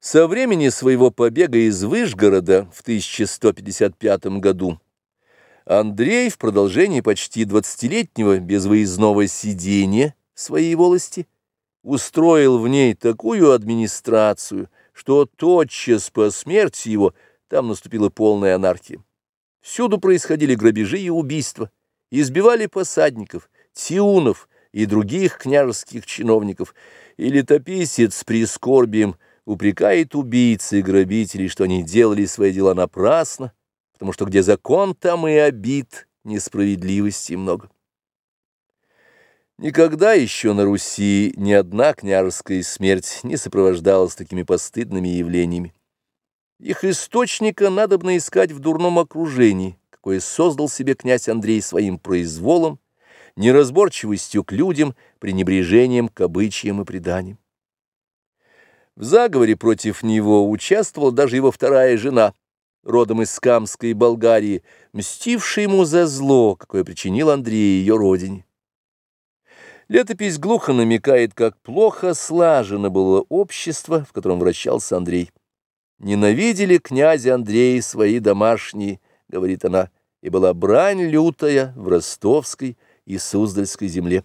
Со времени своего побега из Выжгорода в 1155 году Андрей в продолжении почти двадцатилетнего безвыездного сидения своей волости устроил в ней такую администрацию, что тотчас по смерти его там наступила полная анархия. Всюду происходили грабежи и убийства, избивали посадников, тиунов и других княжеских чиновников, и летописец с прискорбием – упрекает убийцы и грабителей, что они делали свои дела напрасно, потому что где закон, там и обид, несправедливости много. Никогда еще на Руси ни одна княжеская смерть не сопровождалась такими постыдными явлениями. Их источника надобно искать в дурном окружении, какое создал себе князь Андрей своим произволом, неразборчивостью к людям, пренебрежением к обычаям и преданиям. В заговоре против него участвовала даже его вторая жена, родом из Камской Болгарии, мстившая ему за зло, какое причинил Андрей ее родине. Летопись глухо намекает, как плохо слажено было общество, в котором вращался Андрей. «Ненавидели князя Андрея свои домашние», — говорит она, — «и была брань лютая в ростовской и суздальской земле».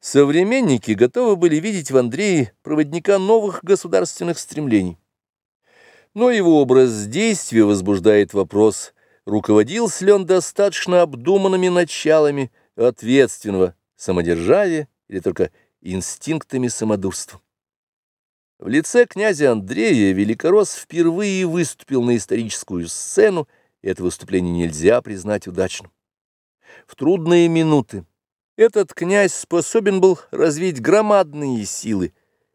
Современники готовы были видеть в Андрее проводника новых государственных стремлений. Но его образ действия возбуждает вопрос, руководился ли он достаточно обдуманными началами ответственного самодержавия или только инстинктами самодурства. В лице князя Андрея Великорос впервые выступил на историческую сцену, и это выступление нельзя признать удачным. В трудные минуты этот князь способен был развить громадные силы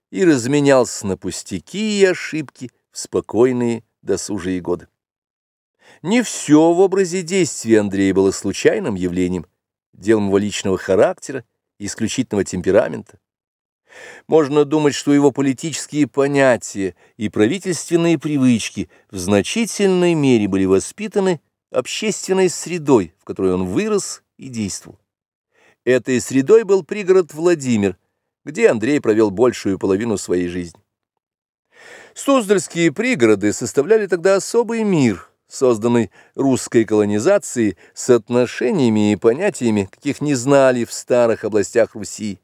и разменялся на пустяки и ошибки в спокойные досужие годы. Не все в образе действия Андрея было случайным явлением, делом его личного характера и исключительного темперамента. Можно думать, что его политические понятия и правительственные привычки в значительной мере были воспитаны общественной средой, в которой он вырос и действовал. Этой средой был пригород Владимир, где Андрей провел большую половину своей жизни. Суздальские пригороды составляли тогда особый мир, созданный русской колонизацией с отношениями и понятиями, каких не знали в старых областях Руси.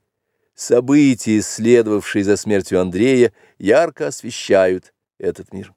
События, следовавшие за смертью Андрея, ярко освещают этот мир.